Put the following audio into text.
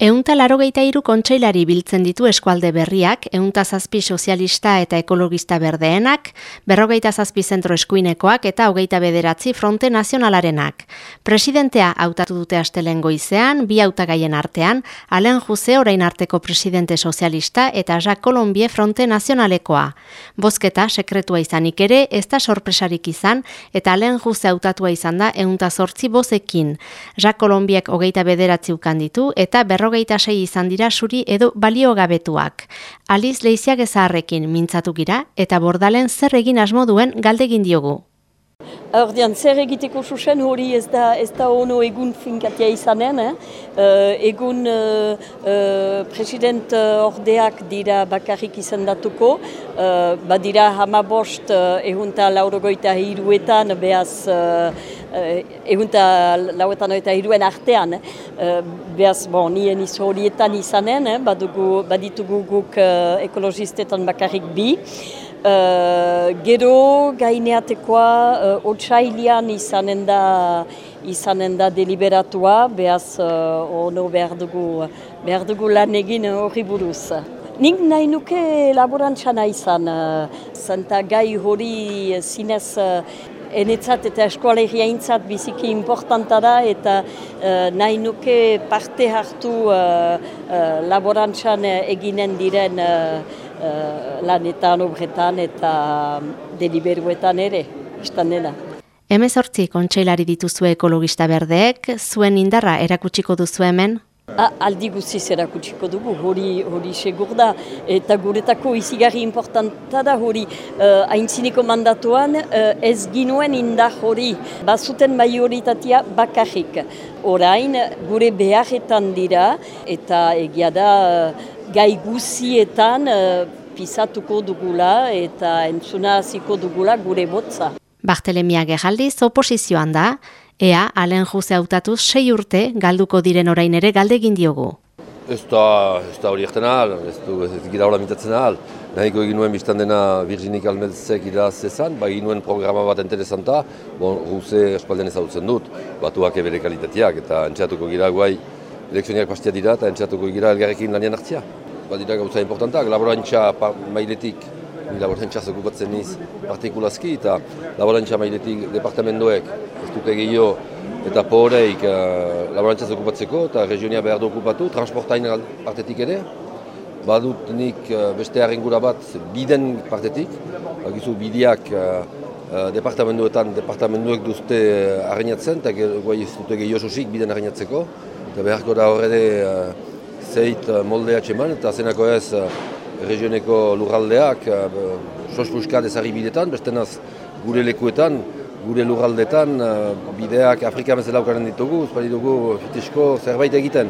Eunta larogeita iru kontseilari biltzen ditu eskualde berriak, eunta zazpi sozialista eta ekologista berdeenak, berrogeita zazpi zentro eskuinekoak eta hogeita bederatzi fronte nazionalarenak. Presidentea hautatu dute astelen goizean, bi hautagaien artean, Alen Juse orain arteko presidente sozialista eta Jacques Colombie fronte nazionalekoa. Bozketa, sekretua izanik ere, ez da sorpresarik izan, eta Alen Juse hautatua izan da eunta zortzi bozekin. Jacques Colombiek hogeita bederatzi ukan ditu, eta berro berrogeita sei izan dira suri edo baliogabetuak. Aliz leiziak ezaharrekin mintzatu gira eta bordalen zer egin asmo duen galdegin diogu. Ordean, zer egiteko susen hori ez da, ez da ono egun finkatia izanen, eh? Uh, egun uh, uh, president ordeak dira bakarrik izendatuko, uh, badira hamabost uh, egunta laurogoita hiruetan, behaz uh, egunta lauetan eta hiruen artean, uh, behaz, bon, nien iz horietan izanen, eh? Badugu, baditugu guk uh, ekologistetan bakarrik bi, Uh, gero gaineatekoa uh, otsailian izanen da, izanen da deliberatua, behaz uh, ono behar dugu, behar dugu lan egin hori buruz. Nik nahi nuke laborantza izan, uh, zanta gai hori zinez uh, enetzat eta eskoalegia intzat biziki importanta da eta uh, nahi nuke parte hartu uh, uh, laborantzan eginen diren uh, lanetan, obretan eta deliberuetan ere, izan dena. Hemezortzi kontseilari dituzue ekologista berdeek, zuen indarra erakutsiko duzu hemen? Aldi guziz erakutsiko dugu, hori, hori segur da, eta guretako izigarri importanta da hori uh, aintzineko mandatuan uh, ez ginuen indar hori, bazuten majoritatea bakarrik. Orain, gure beharretan dira, eta egia da gai guzietan uh, pisatuko dugula eta entzuna hasiko dugula gure botza. Bartelemia Geraldiz oposizioan da, ea alen juze hautatuz sei urte galduko diren orain ere galdegin diogu. Ez da, ez da hori egiten ahal, ez ez gira hola mitatzen ahal. Nahiko egin nuen biztan dena Virginik Almedzek iraz ezan, ba egin nuen programa bat interesanta, bon, Ruse espalden ezagutzen dut, batuak ebere kalitateak, eta entxatuko gira guai elekzioniak pastia dira, eta entxatuko gira elgarrekin lanian hartzia badira gauza importantak, laborantza mailetik, ni laborantza okupatzen niz partikulazki, eta laborantza mailetik departamentoek ez dute gehiago eta poreik uh, laborantza okupatzeko, eta regionia behar du okupatu, transportain partetik ere, badut nik uh, beste harrengura bat biden partetik, bakizu bidiak uh, uh, departamentoetan, departamentoek duzte harreinatzen, eta guai ez dute gehiago susik biden harreinatzeko, eta beharko da horre uh, zeit eh, moldea txeman, eta zenako ez uh, regioneko lurraldeak uh, sosbuskat ezari bidetan, bestenaz gure lekuetan, gure lurraldetan, bideak Afrika bezala ditugu, ez dugu fitisko zerbait egiten.